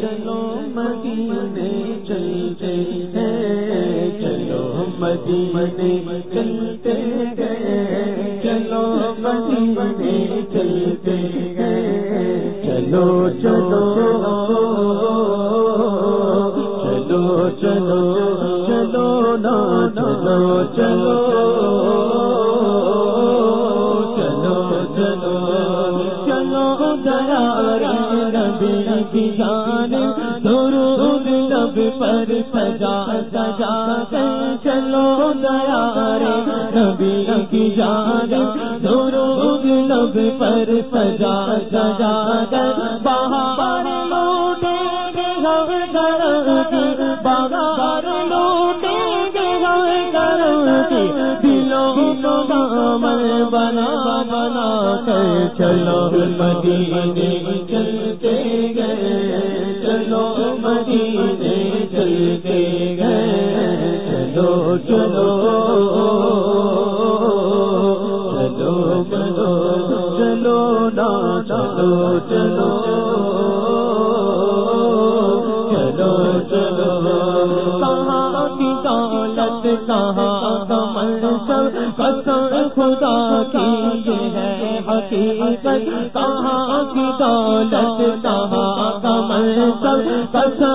چلو مدینے چلتے ہیں، چلو مدینے چلتے گئے چلو مدینے چلتے گئے چلو چلو چلو چلو چلو نا چلو چلو نبی جان، درود لب پر سجا سجا کر چلو دیا نبی کی جان، درود لب پر سجا سجا کر باہر لوٹے گے گھر کی باہر لوٹے گے گھر کی دلوں کو بنا بنا کر چلو مدینے چلتے گئے چلو چلو چلو چلو چلو نا چلو چلو چلو چلو کہاں کی دولت کہاں کمل سب قسم خدا کی یہ ہے حقیقت کہاں کی دولت کہاں کمل سب قسم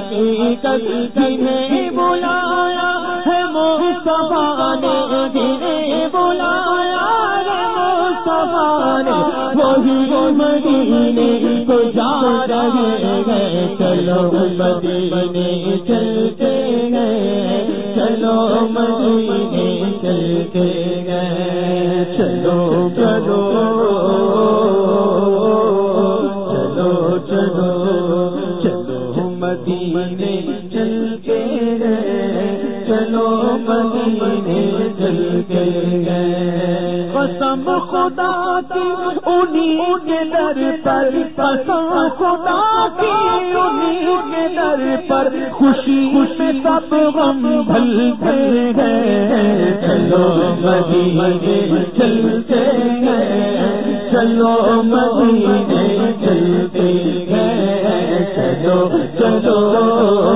حقیقت جنہیں بلایا ہے۔ مصطفیٰ نے جنہیں بلایا ہے مصطفیٰ نے وہی مدینے کو جا رہے ہیں چلو مدینے چلتے گئے چلو مدینے چلتے چلو مدینے چلتے گئے۔ چلو مدینے چلتے گئے۔ قسم خدا کی انہیں کے در پر، قسم خدا کی انہیں کے در پر خوشی خوشی سب غم بھلتے ہیں چلو مدینے چلتے گئے۔ چلو مدینے چلتے گئے چلو چلو چلو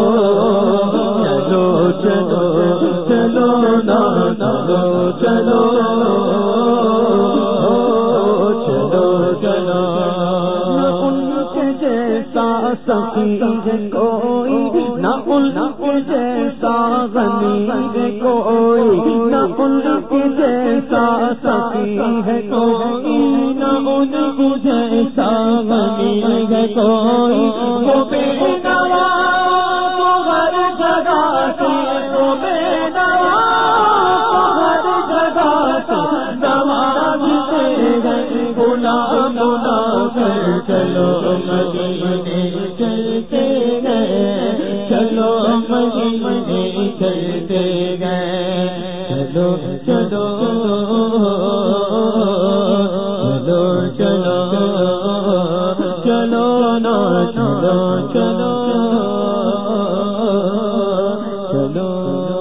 سخی کوئی نہ ان کے جیسا غنی کوئی نہ ان کے جیسا سخی ہے کوئی نہ ان کے جیسا غنی ہے کوئی وہ بے نوا وہ ہر جگہ سے وہ بے نوا ہر جگہ سے نواز سے گئے کر چلو چلتے گئے چلو چلو چلو چلو چلو نا چلو چلو چلو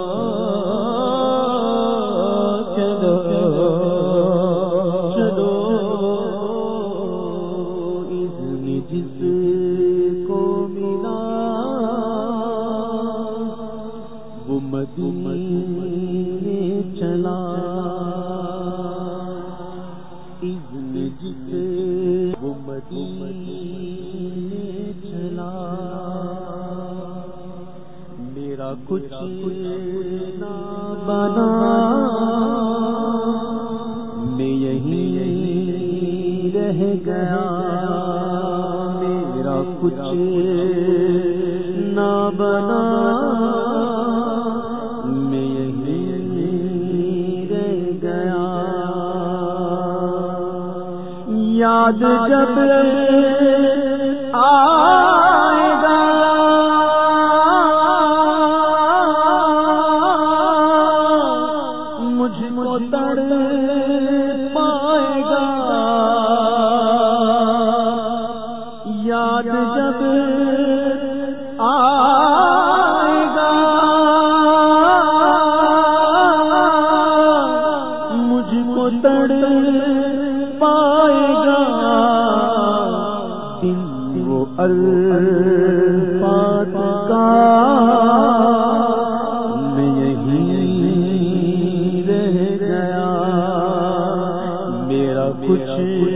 کچھ نہ بنا۔ میں یہی رہ گیا۔ میرا کچھ نہ بنا۔ میں یہی رہ گیا۔ یاد جب آئے مجھ کو تڑ پائے گا یاد جب آئے گا، مجھ کو تڑ پائے گا۔ الفات کچھ